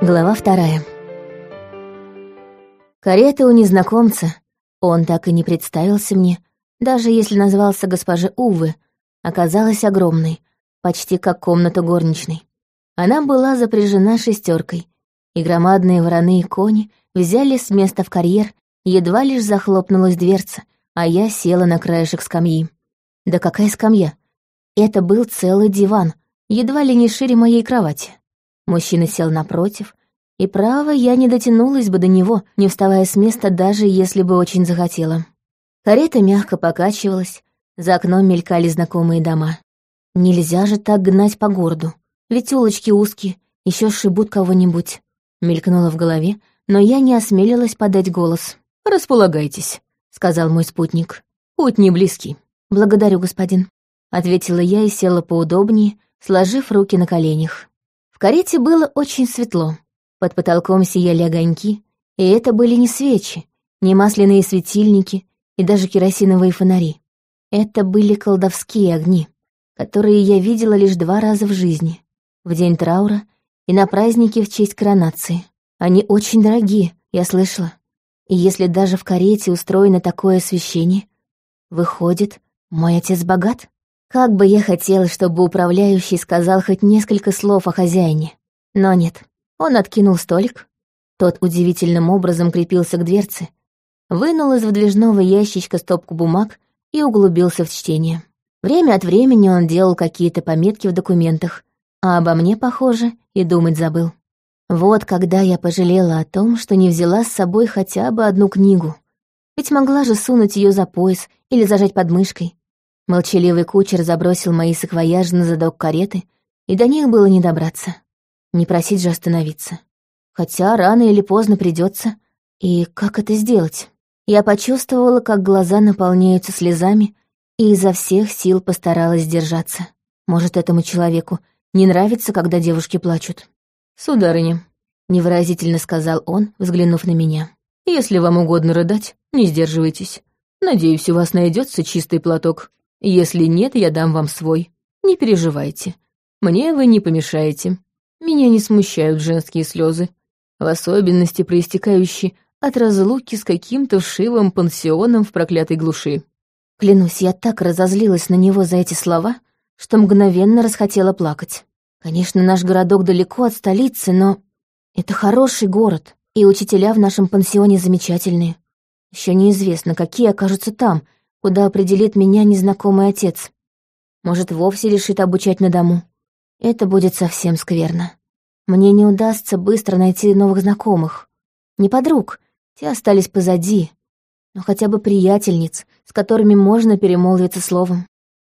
Глава вторая. Карета у незнакомца. Он так и не представился мне, даже если назвался госпожи Увы, оказалась огромной, почти как комната горничной. Она была запряжена шестеркой, и громадные вороные кони взяли с места в карьер, едва лишь захлопнулась дверца, а я села на краешек скамьи. Да какая скамья? Это был целый диван, едва ли не шире моей кровати. Мужчина сел напротив, и право я не дотянулась бы до него, не вставая с места, даже если бы очень захотела. Карета мягко покачивалась, за окном мелькали знакомые дома. Нельзя же так гнать по городу, ведь улочки узкие, еще шибут кого-нибудь. Мелькнуло в голове, но я не осмелилась подать голос. «Располагайтесь», — сказал мой спутник. «Путь не близкий». «Благодарю, господин», — ответила я и села поудобнее, сложив руки на коленях. В карете было очень светло. Под потолком сияли огоньки, и это были не свечи, не масляные светильники и даже керосиновые фонари. Это были колдовские огни, которые я видела лишь два раза в жизни. В день траура и на празднике в честь коронации. Они очень дорогие, я слышала. И если даже в карете устроено такое освещение, выходит, мой отец богат? Как бы я хотела, чтобы управляющий сказал хоть несколько слов о хозяине. Но нет, он откинул столик. Тот удивительным образом крепился к дверце, вынул из выдвижного ящичка стопку бумаг и углубился в чтение. Время от времени он делал какие-то пометки в документах, а обо мне, похоже, и думать забыл. Вот когда я пожалела о том, что не взяла с собой хотя бы одну книгу. Ведь могла же сунуть ее за пояс или зажать под мышкой. Молчаливый кучер забросил мои саквояжи на задок кареты, и до них было не добраться. Не просить же остановиться. Хотя рано или поздно придется. И как это сделать? Я почувствовала, как глаза наполняются слезами, и изо всех сил постаралась сдержаться. Может, этому человеку не нравится, когда девушки плачут. «Сударыня», — невыразительно сказал он, взглянув на меня, «если вам угодно рыдать, не сдерживайтесь. Надеюсь, у вас найдется чистый платок. Если нет, я дам вам свой. Не переживайте. Мне вы не помешаете. Меня не смущают женские слезы, в особенности проистекающие от разлуки с каким-то вшивым пансионом в проклятой глуши. Клянусь, я так разозлилась на него за эти слова, что мгновенно расхотела плакать. Конечно, наш городок далеко от столицы, но это хороший город, и учителя в нашем пансионе замечательные. Еще неизвестно, какие окажутся там, куда определит меня незнакомый отец. Может, вовсе решит обучать на дому. Это будет совсем скверно. Мне не удастся быстро найти новых знакомых. Не подруг, те остались позади, но хотя бы приятельниц, с которыми можно перемолвиться словом.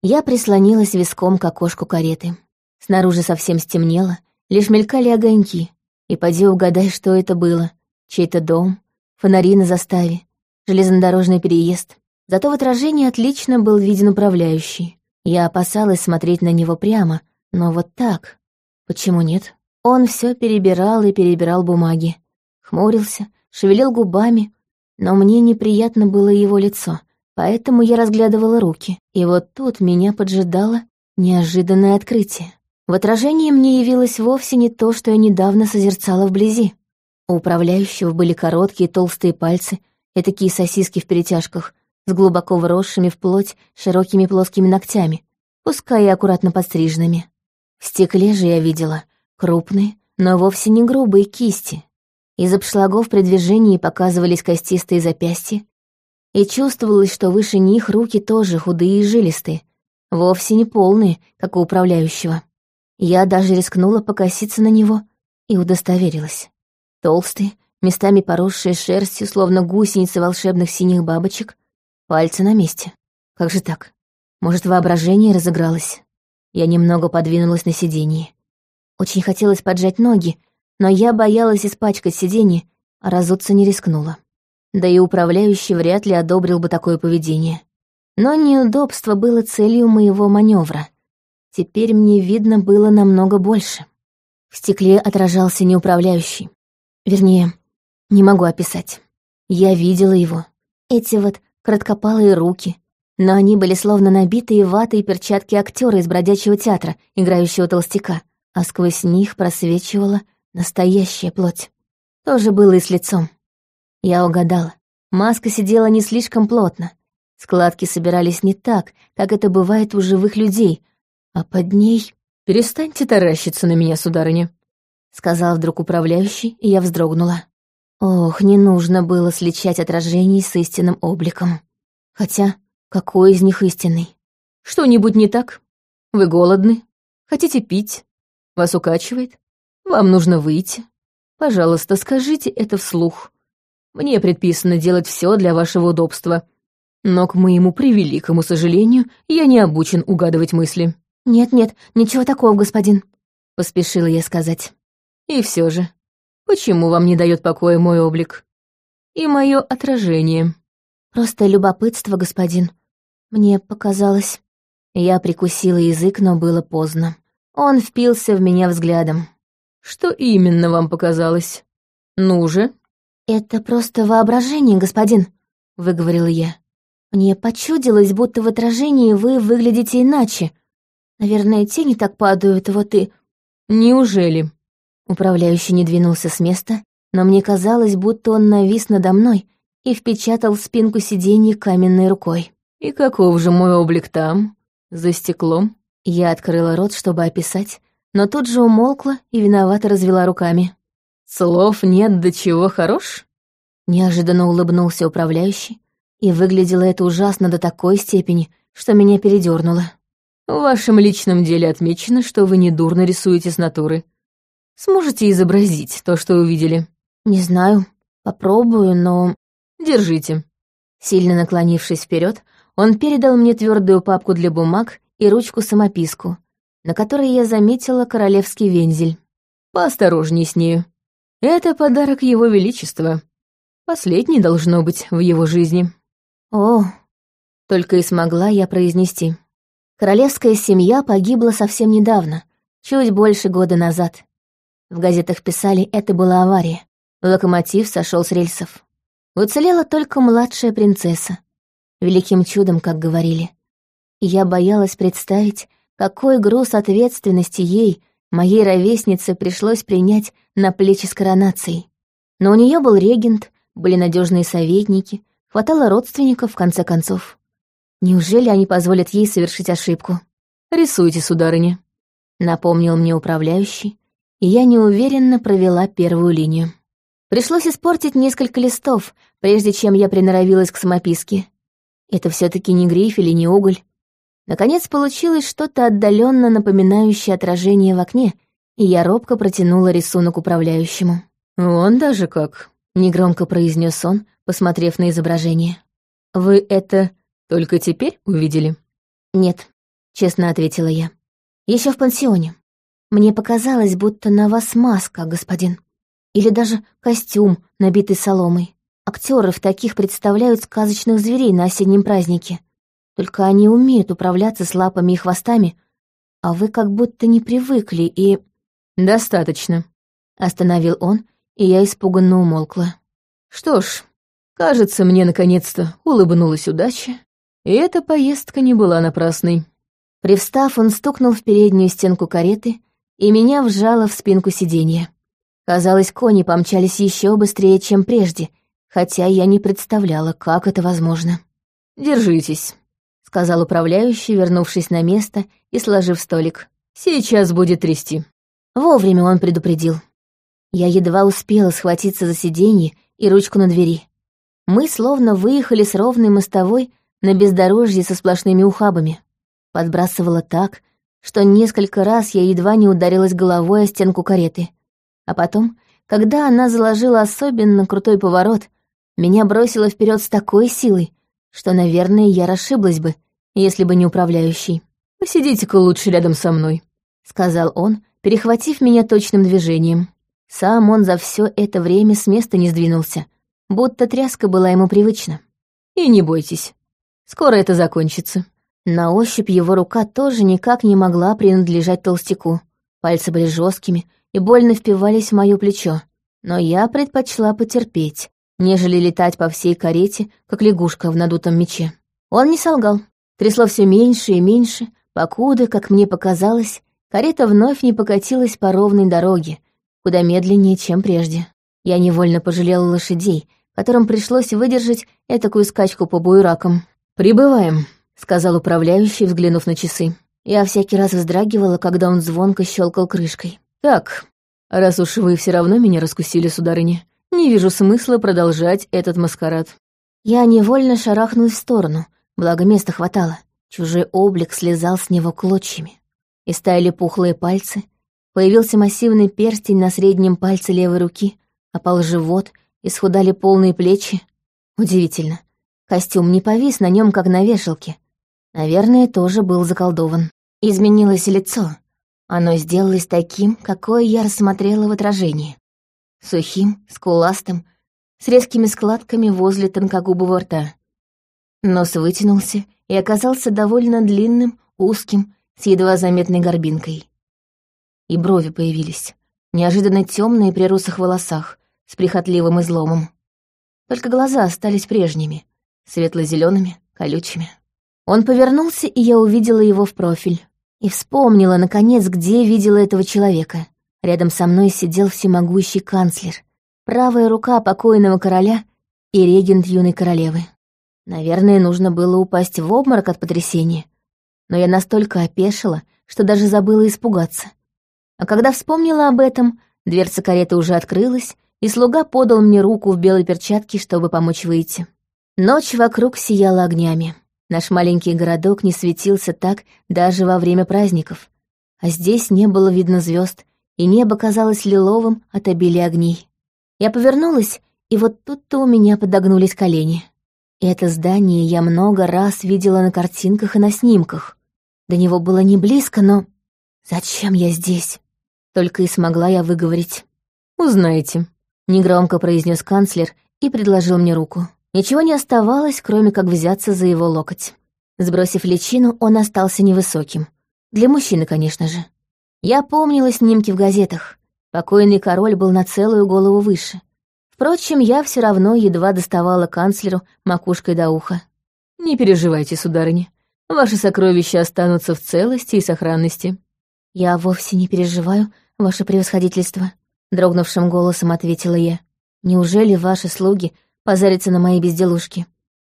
Я прислонилась виском к окошку кареты. Снаружи совсем стемнело, лишь мелькали огоньки. И поди угадай, что это было. Чей-то дом, фонари на заставе, железнодорожный переезд. Зато в отражении отлично был виден управляющий. Я опасалась смотреть на него прямо, но вот так. Почему нет? Он все перебирал и перебирал бумаги. Хмурился, шевелил губами, но мне неприятно было его лицо, поэтому я разглядывала руки. И вот тут меня поджидало неожиданное открытие. В отражении мне явилось вовсе не то, что я недавно созерцала вблизи. У управляющего были короткие толстые пальцы и такие сосиски в перетяжках, с глубоко вросшими в плоть широкими плоскими ногтями, пускай и аккуратно подстриженными. В стекле же я видела крупные, но вовсе не грубые кисти. Из обшлагов при движении показывались костистые запястья, и чувствовалось, что выше них руки тоже худые и жилистые, вовсе не полные, как у управляющего. Я даже рискнула покоситься на него и удостоверилась. Толстые, местами поросшие шерстью, словно гусеницы волшебных синих бабочек, Пальцы на месте. Как же так? Может, воображение разыгралось? Я немного подвинулась на сиденье. Очень хотелось поджать ноги, но я боялась испачкать сиденье, а разуться не рискнула. Да и управляющий вряд ли одобрил бы такое поведение. Но неудобство было целью моего маневра. Теперь мне видно было намного больше. В стекле отражался неуправляющий. Вернее, не могу описать. Я видела его. Эти вот краткопалые руки, но они были словно набитые ватой перчатки актера из бродячего театра, играющего толстяка, а сквозь них просвечивало Настоящая плоть. То же было и с лицом. Я угадала. Маска сидела не слишком плотно. Складки собирались не так, как это бывает у живых людей, а под ней... «Перестаньте таращиться на меня, сударыня», — сказал вдруг управляющий, и я вздрогнула. Ох, не нужно было сличать отражений с истинным обликом. Хотя, какой из них истинный? Что-нибудь не так? Вы голодны? Хотите пить? Вас укачивает? Вам нужно выйти? Пожалуйста, скажите это вслух. Мне предписано делать все для вашего удобства. Но, к моему превеликому сожалению, я не обучен угадывать мысли. «Нет-нет, ничего такого, господин», — поспешила я сказать. «И все же, почему вам не дает покоя мой облик? И мое отражение?» «Просто любопытство, господин. Мне показалось...» Я прикусила язык, но было поздно. Он впился в меня взглядом. «Что именно вам показалось? Ну же?» «Это просто воображение, господин», — выговорила я. «Мне почудилось, будто в отражении вы выглядите иначе. Наверное, тени так падают, вот и...» «Неужели?» Управляющий не двинулся с места, но мне казалось, будто он навис надо мной и впечатал в спинку сиденья каменной рукой. «И каков же мой облик там, за стеклом?» Я открыла рот, чтобы описать, но тут же умолкла и виновато развела руками. «Слов нет до чего хорош?» Неожиданно улыбнулся управляющий, и выглядело это ужасно до такой степени, что меня передернуло. «В вашем личном деле отмечено, что вы недурно рисуете с натуры. Сможете изобразить то, что увидели?» «Не знаю. Попробую, но...» «Держите». Сильно наклонившись вперед, он передал мне твердую папку для бумаг и ручку-самописку, на которой я заметила королевский вензель. «Поосторожней с нею. Это подарок его величества. Последний должно быть в его жизни». «О!» — только и смогла я произнести. Королевская семья погибла совсем недавно, чуть больше года назад. В газетах писали, это была авария. Локомотив сошел с рельсов. Уцелела только младшая принцесса. Великим чудом, как говорили и я боялась представить, какой груз ответственности ей, моей ровеснице, пришлось принять на плечи с коронацией. Но у нее был регент, были надежные советники, хватало родственников, в конце концов. Неужели они позволят ей совершить ошибку? «Рисуйте, сударыня», — напомнил мне управляющий, и я неуверенно провела первую линию. Пришлось испортить несколько листов, прежде чем я приноровилась к самописке. Это все таки не грифель и не уголь, Наконец получилось что-то отдаленно напоминающее отражение в окне, и я робко протянула рисунок управляющему. «Он даже как», — негромко произнес он, посмотрев на изображение. «Вы это только теперь увидели?» «Нет», — честно ответила я. Еще в пансионе. Мне показалось, будто на вас маска, господин. Или даже костюм, набитый соломой. Актеры в таких представляют сказочных зверей на осеннем празднике. Только они умеют управляться с лапами и хвостами, а вы как будто не привыкли и...» «Достаточно», — остановил он, и я испуганно умолкла. «Что ж, кажется, мне наконец-то улыбнулась удача, и эта поездка не была напрасной». Привстав, он стукнул в переднюю стенку кареты, и меня вжало в спинку сиденья. Казалось, кони помчались еще быстрее, чем прежде, хотя я не представляла, как это возможно. «Держитесь», сказал управляющий, вернувшись на место и сложив столик. «Сейчас будет трясти». Вовремя он предупредил. Я едва успела схватиться за сиденье и ручку на двери. Мы словно выехали с ровной мостовой на бездорожье со сплошными ухабами. Подбрасывала так, что несколько раз я едва не ударилась головой о стенку кареты. А потом, когда она заложила особенно крутой поворот, меня бросило вперед с такой силой, что, наверное, я расшиблась бы, если бы не управляющий. «Посидите-ка лучше рядом со мной», — сказал он, перехватив меня точным движением. Сам он за все это время с места не сдвинулся, будто тряска была ему привычна. «И не бойтесь, скоро это закончится». На ощупь его рука тоже никак не могла принадлежать толстяку. Пальцы были жесткими и больно впивались в мое плечо. Но я предпочла потерпеть, нежели летать по всей карете, как лягушка в надутом мече. Он не солгал. Трясло все меньше и меньше, покуда, как мне показалось, карета вновь не покатилась по ровной дороге, куда медленнее, чем прежде. Я невольно пожалела лошадей, которым пришлось выдержать этакую скачку по буеракам. «Прибываем», — сказал управляющий, взглянув на часы. Я всякий раз вздрагивала, когда он звонко щелкал крышкой. «Так, раз уж вы все равно меня раскусили, сударыня, не вижу смысла продолжать этот маскарад». Я невольно шарахнулась в сторону, благо места хватало. Чужой облик слезал с него клочьями. И стаяли пухлые пальцы, появился массивный перстень на среднем пальце левой руки, опал живот, исхудали полные плечи. Удивительно. Костюм не повис на нем, как на вешалке. Наверное, тоже был заколдован. Изменилось лицо. Оно сделалось таким, какое я рассмотрела в отражении. Сухим, скуластым, с резкими складками возле тонкогубого рта. Нос вытянулся и оказался довольно длинным, узким, с едва заметной горбинкой. И брови появились, неожиданно темные при русых волосах, с прихотливым изломом. Только глаза остались прежними, светло-зелеными, колючими. Он повернулся, и я увидела его в профиль. И вспомнила, наконец, где видела этого человека. Рядом со мной сидел всемогущий канцлер, правая рука покойного короля и регент юной королевы. Наверное, нужно было упасть в обморок от потрясения. Но я настолько опешила, что даже забыла испугаться. А когда вспомнила об этом, дверца кареты уже открылась, и слуга подал мне руку в белой перчатке, чтобы помочь выйти. Ночь вокруг сияла огнями. Наш маленький городок не светился так даже во время праздников. А здесь не было видно звезд, и небо казалось лиловым от обилия огней. Я повернулась, и вот тут-то у меня подогнулись колени. Это здание я много раз видела на картинках и на снимках. До него было не близко, но... Зачем я здесь? Только и смогла я выговорить. «Узнаете», — негромко произнес канцлер и предложил мне руку. Ничего не оставалось, кроме как взяться за его локоть. Сбросив личину, он остался невысоким. Для мужчины, конечно же. Я помнила снимки в газетах. Покойный король был на целую голову выше. Впрочем, я все равно едва доставала канцлеру макушкой до уха. «Не переживайте, сударыня. Ваши сокровища останутся в целости и сохранности». «Я вовсе не переживаю, ваше превосходительство», — дрогнувшим голосом ответила я. «Неужели ваши слуги позарятся на мои безделушки?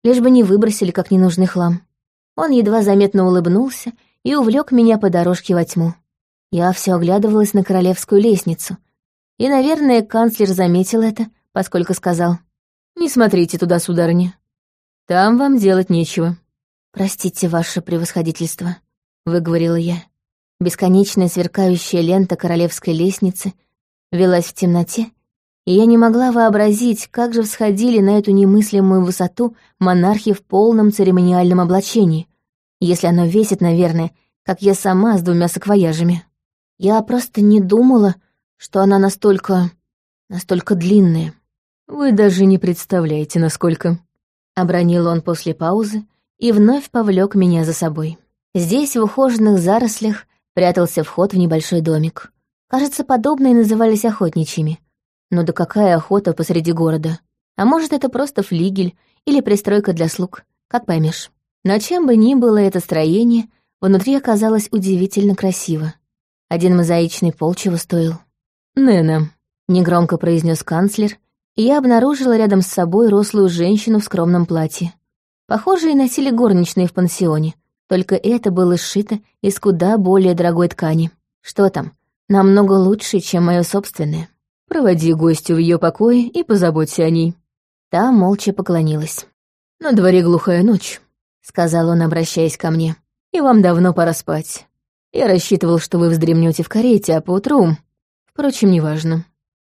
Лишь бы не выбросили как ненужный хлам». Он едва заметно улыбнулся и увлек меня по дорожке во тьму. Я все оглядывалась на королевскую лестницу. И, наверное, канцлер заметил это, поскольку сказал. «Не смотрите туда, сударыня. Там вам делать нечего». «Простите, ваше превосходительство», — выговорила я. Бесконечная сверкающая лента королевской лестницы велась в темноте, и я не могла вообразить, как же всходили на эту немыслимую высоту монархи в полном церемониальном облачении, если оно весит, наверное, как я сама с двумя саквояжами. Я просто не думала, что она настолько... настолько длинная. «Вы даже не представляете, насколько...» — обронил он после паузы и вновь повлек меня за собой. Здесь, в ухоженных зарослях, прятался вход в небольшой домик. Кажется, подобные назывались охотничьими. Но да какая охота посреди города? А может, это просто флигель или пристройка для слуг, как поймешь. Но чем бы ни было это строение, внутри оказалось удивительно красиво. Один мозаичный пол чего стоил. «Нена», — негромко произнес канцлер, и я обнаружила рядом с собой рослую женщину в скромном платье. Похожие носили горничные в пансионе, только это было сшито из куда более дорогой ткани. Что там, намного лучше, чем мое собственное. Проводи гостю в ее покое и позаботься о ней. Та молча поклонилась. «На дворе глухая ночь», — сказал он, обращаясь ко мне. «И вам давно пора спать. Я рассчитывал, что вы вздремнете в карете, а поутру... Впрочем, неважно.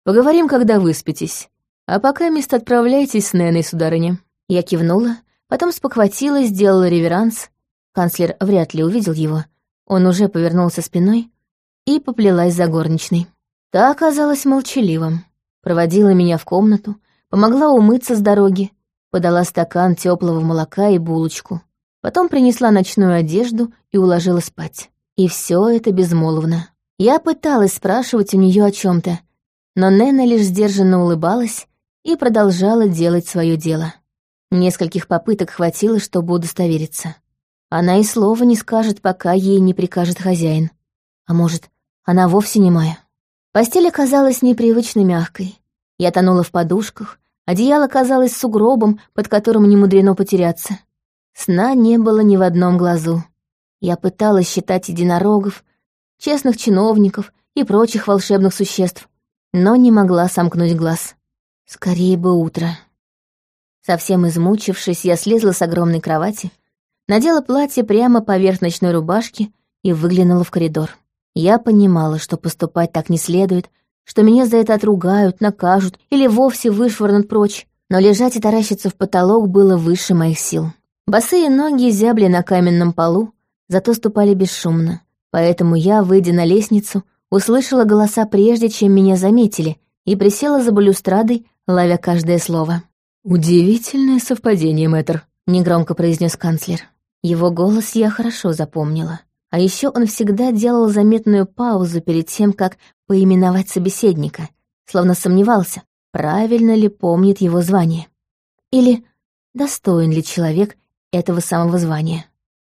Поговорим, когда выспитесь. А пока мест отправляйтесь с Нэной, сударыня». Я кивнула, потом спохватилась, сделала реверанс. Канцлер вряд ли увидел его. Он уже повернулся спиной и поплелась за горничной. Та оказалась молчаливым. Проводила меня в комнату, помогла умыться с дороги, подала стакан теплого молока и булочку. Потом принесла ночную одежду и уложила спать. И все это безмолвно. Я пыталась спрашивать у нее о чем то но Нена лишь сдержанно улыбалась и продолжала делать свое дело. Нескольких попыток хватило, чтобы удостовериться. Она и слова не скажет, пока ей не прикажет хозяин. А может, она вовсе не моя. Постель оказалась непривычно мягкой. Я тонула в подушках, одеяло казалось сугробом, под которым не мудрено потеряться. Сна не было ни в одном глазу. Я пыталась считать единорогов, честных чиновников и прочих волшебных существ, но не могла сомкнуть глаз. Скорее бы утро. Совсем измучившись, я слезла с огромной кровати, надела платье прямо поверх ночной рубашки и выглянула в коридор. Я понимала, что поступать так не следует, что меня за это отругают, накажут или вовсе вышвырнут прочь, но лежать и таращиться в потолок было выше моих сил. Босые ноги зябли на каменном полу, зато ступали бесшумно. Поэтому я, выйдя на лестницу, услышала голоса прежде, чем меня заметили, и присела за балюстрадой, ловя каждое слово. «Удивительное совпадение, мэтр», — негромко произнес канцлер. Его голос я хорошо запомнила. А еще он всегда делал заметную паузу перед тем, как поименовать собеседника, словно сомневался, правильно ли помнит его звание. Или достоин ли человек этого самого звания.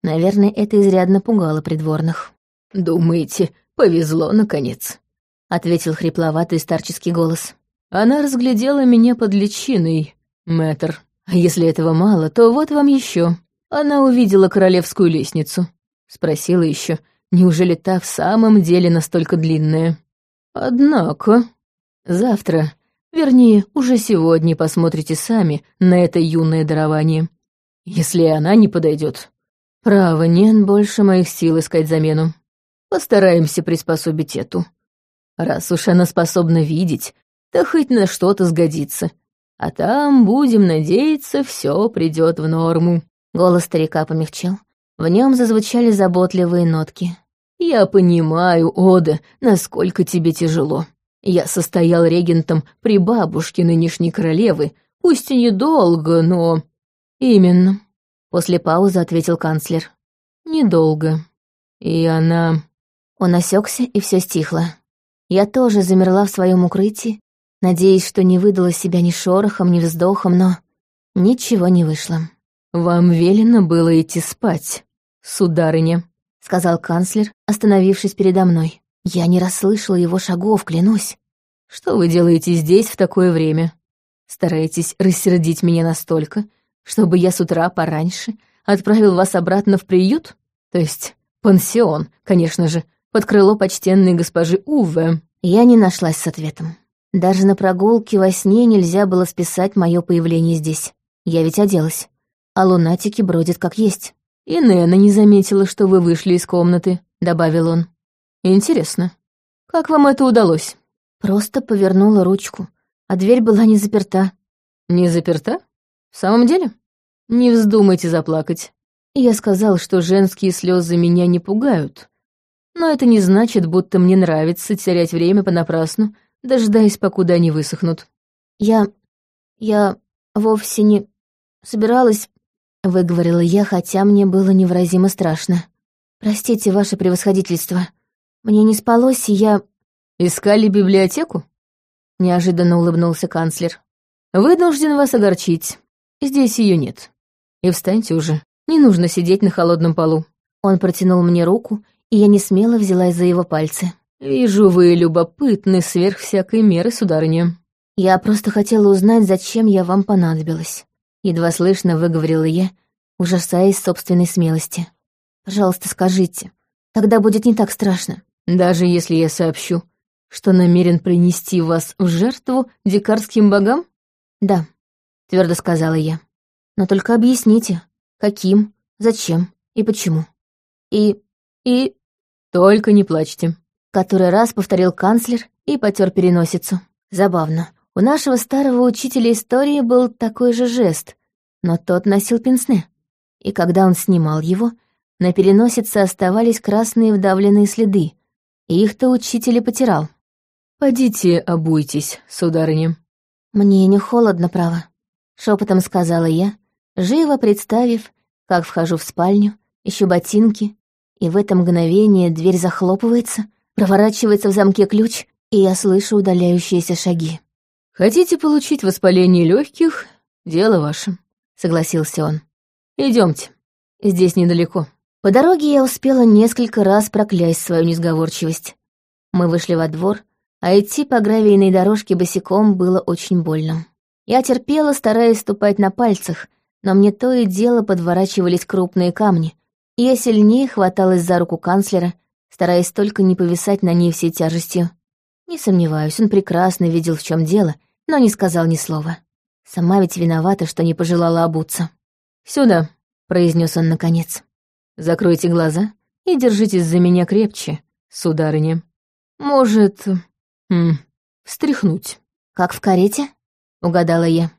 Наверное, это изрядно пугало придворных. «Думаете, повезло, наконец?» — ответил хрипловатый старческий голос. «Она разглядела меня под личиной, мэтр. А если этого мало, то вот вам еще. Она увидела королевскую лестницу. Спросила еще, неужели та в самом деле настолько длинная? Однако, завтра, вернее, уже сегодня посмотрите сами на это юное дарование. Если она не подойдет, право, нет больше моих сил искать замену. Постараемся приспособить эту. Раз уж она способна видеть, то хоть на что-то сгодится. А там, будем надеяться, все придет в норму. Голос старика помягчел. В нем зазвучали заботливые нотки. «Я понимаю, Ода, насколько тебе тяжело. Я состоял регентом при бабушке нынешней королевы, пусть и недолго, но...» «Именно», — после паузы ответил канцлер. «Недолго. И она...» Он осекся, и все стихло. Я тоже замерла в своем укрытии, надеясь, что не выдала себя ни шорохом, ни вздохом, но ничего не вышло. «Вам велено было идти спать», сударыня», — сказал канцлер, остановившись передо мной. Я не расслышала его шагов, клянусь. «Что вы делаете здесь в такое время? Стараетесь рассердить меня настолько, чтобы я с утра пораньше отправил вас обратно в приют? То есть пансион, конечно же, под крыло почтенной госпожи Уве?» Я не нашлась с ответом. Даже на прогулке во сне нельзя было списать мое появление здесь. Я ведь оделась, а лунатики бродят как есть. «И Нэна не заметила, что вы вышли из комнаты», — добавил он. «Интересно, как вам это удалось?» Просто повернула ручку, а дверь была не заперта. «Не заперта? В самом деле? Не вздумайте заплакать. Я сказал, что женские слезы меня не пугают. Но это не значит, будто мне нравится терять время понапрасну, дожидаясь, покуда они высохнут». «Я... я вовсе не собиралась — выговорила я, хотя мне было невыразимо страшно. «Простите, ваше превосходительство. Мне не спалось, и я...» «Искали библиотеку?» — неожиданно улыбнулся канцлер. «Вынужден вас огорчить. Здесь ее нет. И встаньте уже. Не нужно сидеть на холодном полу». Он протянул мне руку, и я не смело взялась за его пальцы. «Вижу, вы любопытны сверх всякой меры, сударыня». «Я просто хотела узнать, зачем я вам понадобилась». Едва слышно выговорила я, ужасаясь собственной смелости. «Пожалуйста, скажите. Тогда будет не так страшно». «Даже если я сообщу, что намерен принести вас в жертву дикарским богам?» «Да», — твердо сказала я. «Но только объясните, каким, зачем и почему. И... и...» «Только не плачьте», — который раз повторил канцлер и потер переносицу. Забавно. У нашего старого учителя истории был такой же жест, но тот носил пенсне. И когда он снимал его, на переносице оставались красные вдавленные следы, и их-то учитель и потирал. «Подите, обуйтесь, сударыня». «Мне не холодно, право», — шепотом сказала я, живо представив, как вхожу в спальню, ищу ботинки, и в это мгновение дверь захлопывается, проворачивается в замке ключ, и я слышу удаляющиеся шаги. «Хотите получить воспаление легких? Дело ваше», — согласился он. Идемте, здесь недалеко». По дороге я успела несколько раз проклясть свою несговорчивость. Мы вышли во двор, а идти по гравийной дорожке босиком было очень больно. Я терпела, стараясь ступать на пальцах, но мне то и дело подворачивались крупные камни, и я сильнее хваталась за руку канцлера, стараясь только не повисать на ней всей тяжестью. Не сомневаюсь, он прекрасно видел, в чем дело, но не сказал ни слова. Сама ведь виновата, что не пожелала обуться. «Сюда», — произнес он наконец. «Закройте глаза и держитесь за меня крепче, сударыня. Может, хм, встряхнуть». «Как в карете?» — угадала я.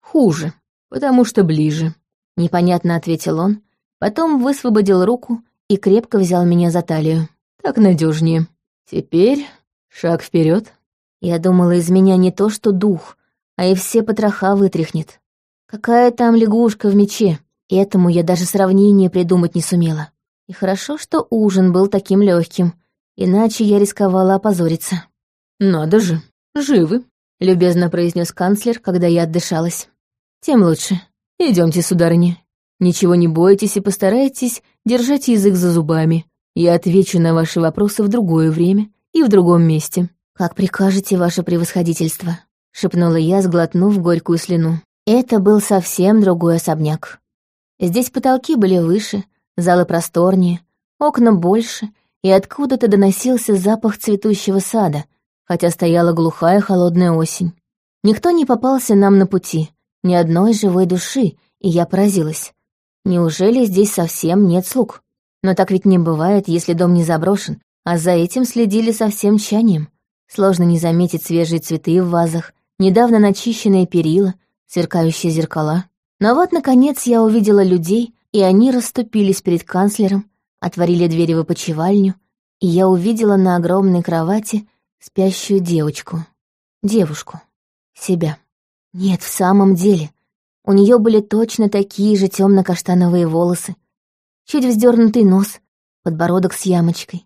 «Хуже, потому что ближе», — непонятно ответил он, потом высвободил руку и крепко взял меня за талию. «Так надежнее. Теперь шаг вперед. Я думала, из меня не то что дух, а и все потроха вытряхнет. Какая там лягушка в мече? Этому я даже сравнение придумать не сумела. И хорошо, что ужин был таким легким, иначе я рисковала опозориться. «Надо же, живы», — любезно произнес канцлер, когда я отдышалась. «Тем лучше. Идемте, сударыня. Ничего не бойтесь и постарайтесь держать язык за зубами. Я отвечу на ваши вопросы в другое время и в другом месте». «Как прикажете, ваше превосходительство», — шепнула я, сглотнув горькую слюну. Это был совсем другой особняк. Здесь потолки были выше, залы просторнее, окна больше, и откуда-то доносился запах цветущего сада, хотя стояла глухая холодная осень. Никто не попался нам на пути, ни одной живой души, и я поразилась. Неужели здесь совсем нет слуг? Но так ведь не бывает, если дом не заброшен, а за этим следили со всем тщанием. Сложно не заметить свежие цветы в вазах, недавно начищенные перила, сверкающие зеркала. Но вот, наконец, я увидела людей, и они расступились перед канцлером, отворили двери в опочивальню, и я увидела на огромной кровати спящую девочку. Девушку. Себя. Нет, в самом деле. У нее были точно такие же темно-каштановые волосы, чуть вздернутый нос, подбородок с ямочкой,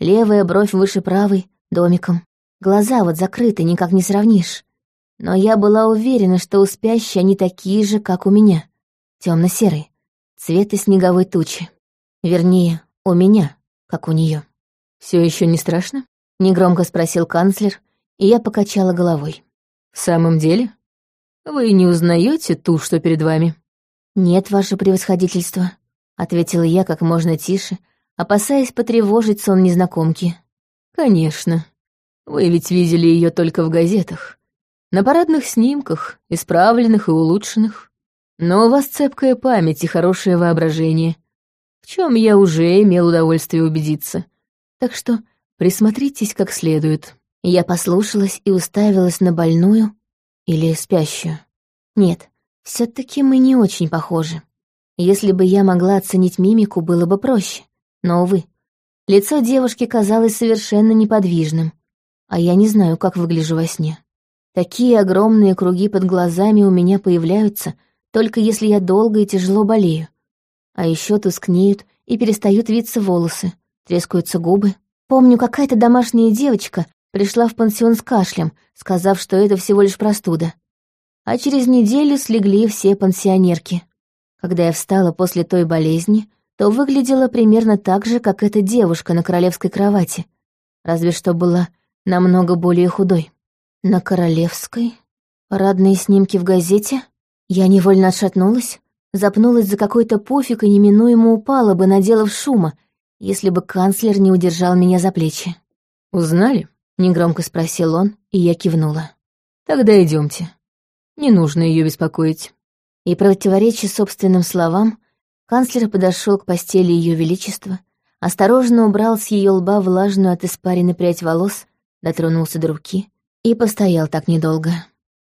левая бровь выше правой, домиком. Глаза вот закрыты, никак не сравнишь. Но я была уверена, что у спящей они такие же, как у меня. темно серые цвета снеговой тучи. Вернее, у меня, как у нее. Все еще не страшно? Негромко спросил канцлер, и я покачала головой. В самом деле? Вы не узнаете ту, что перед вами? Нет, ваше превосходительство, ответила я как можно тише, опасаясь потревожить сон незнакомки. Конечно. Вы ведь видели ее только в газетах. На парадных снимках, исправленных и улучшенных. Но у вас цепкая память и хорошее воображение, в чем я уже имел удовольствие убедиться. Так что присмотритесь как следует. Я послушалась и уставилась на больную или спящую. Нет, все таки мы не очень похожи. Если бы я могла оценить мимику, было бы проще. Но, увы, лицо девушки казалось совершенно неподвижным, а я не знаю, как выгляжу во сне. Такие огромные круги под глазами у меня появляются, только если я долго и тяжело болею. А еще тускнеют и перестают виться волосы, трескаются губы. Помню, какая-то домашняя девочка пришла в пансион с кашлем, сказав, что это всего лишь простуда. А через неделю слегли все пансионерки. Когда я встала после той болезни, то выглядела примерно так же, как эта девушка на королевской кровати, разве что была намного более худой. На королевской? Парадные снимки в газете? Я невольно отшатнулась, запнулась за какой-то пуфик и неминуемо упала бы, наделав шума, если бы канцлер не удержал меня за плечи. «Узнали?» — негромко спросил он, и я кивнула. «Тогда идемте. Не нужно ее беспокоить». И, противоречия собственным словам, канцлер подошел к постели Ее Величества, осторожно убрал с ее лба влажную от испарины прядь волос дотронулся до руки и постоял так недолго.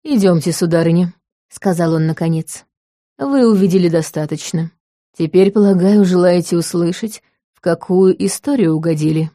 Идемте, сударыня», — сказал он наконец. «Вы увидели достаточно. Теперь, полагаю, желаете услышать, в какую историю угодили».